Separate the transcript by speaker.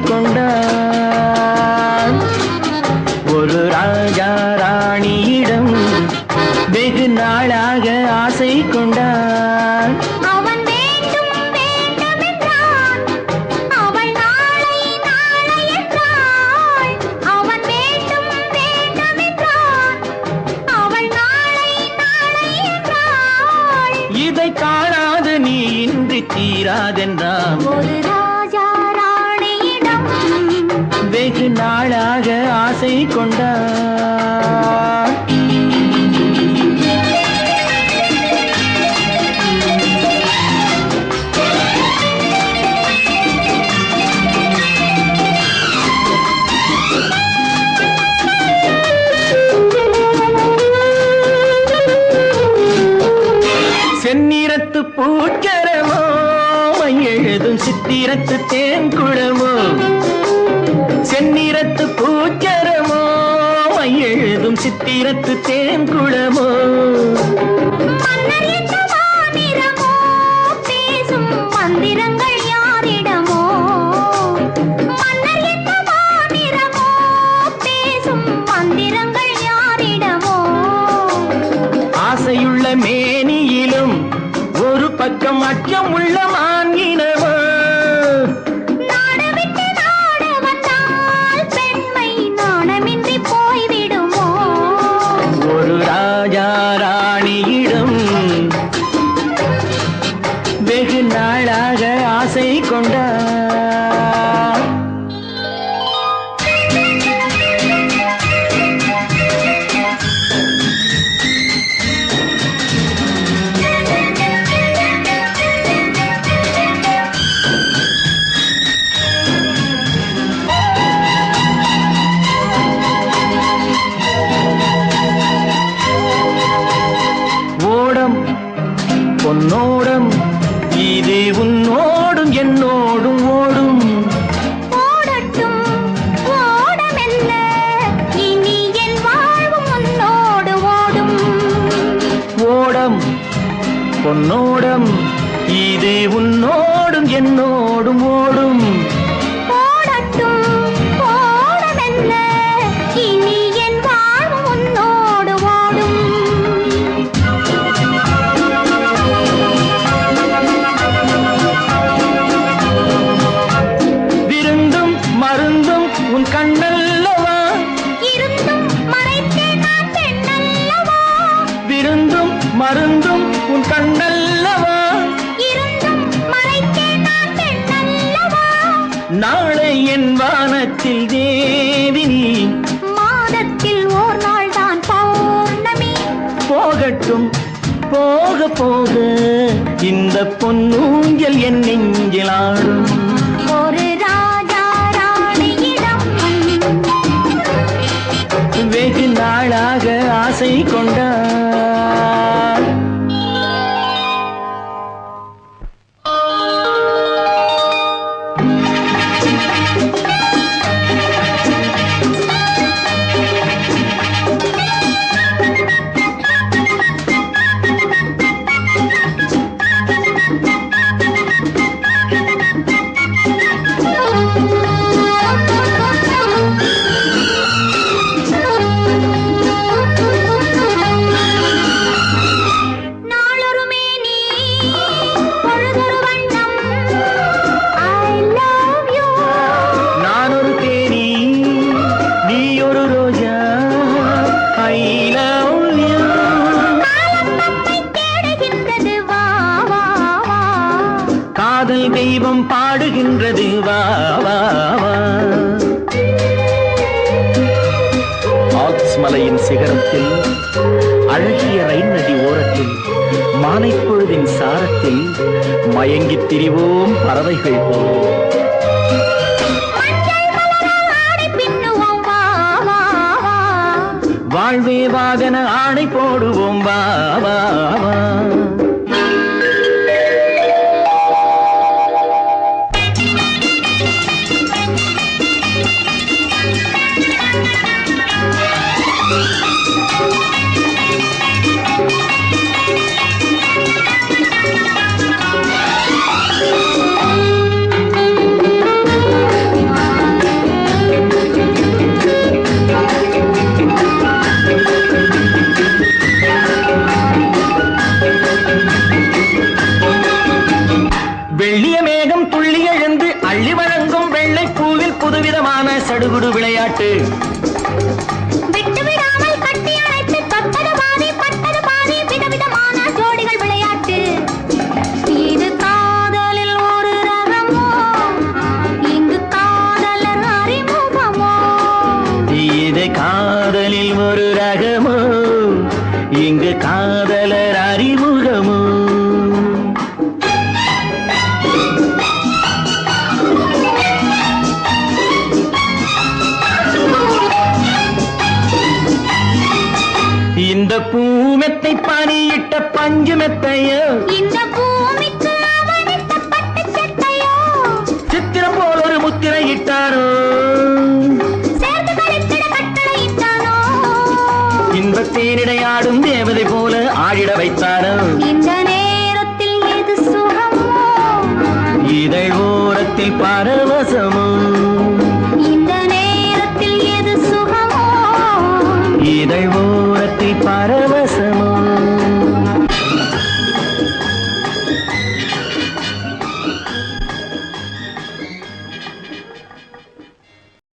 Speaker 1: கொண்டான். ஒரு ராஜா ராணியிடம் வெகு நாளாக ஆசை கொண்டான். இதை காணாது நீ இன்றி தீராதென்றான். கொண்டார் கொண்டான். செந்நிறத்து பூச்சரமோ எழுதும் சித்திரத்து தேன் குளமோ செந்நிறத்து பூச்சரமோ எழுதும் சித்திரத்து
Speaker 2: பேசும் மந்திரங்கள் யாரிடமோ? பேசும் மந்திரங்கள் யாரிடமோ?
Speaker 1: ஆசையுள்ள மேனியிலும் ஒரு பக்கம் அச்சம் உள்ள ஆசை கொண்டார் ஓடம் பொன்னோடம் இது உன்னோடும் என்னோடும் ஓடும்.
Speaker 2: ஓடட்டும் ஓடமெல்ல இனி என் வாழ்வும் உன்னோடு ஓடும்.
Speaker 1: ஓடம் பொன்னோடம். இது உன்னோடும் என்னோடும் ஓடும். வானத்தில் தேவினி
Speaker 2: மாதத்தில் ஓர் நாள் தான் பௌர்ணமி.
Speaker 1: போகட்டும் போக போக இந்த பொன்னூஞ்சல் என் நெஞ்சில் மலையின் சிகரத்தில் அழகிய ரைன் நதி ஓரத்தில் மாலைப் பொழுதின் சாரத்தில் மயங்கித் திரிவோம் பறவைகள் போல். வாழ்வே வாகன ஆணை போடுவோம் வா வா.
Speaker 2: சடுகுடு விளையாட்டு.
Speaker 1: நீட்ட பஞ்சு மெத்தையோ? இந்த பூமிக்கு அவனிட்ட பட்டு சட்டையோ சித்திரம் போல் ஒரு
Speaker 2: முத்திரை இட்டாரோ? இன்பத்தேனிடையாடும் தேவதை போல ஆடிட வைத்தாரோ? இந்த நேரத்தில் எது சுகமோ? இதழ்
Speaker 1: ஓரத்தில் பரவசமோ?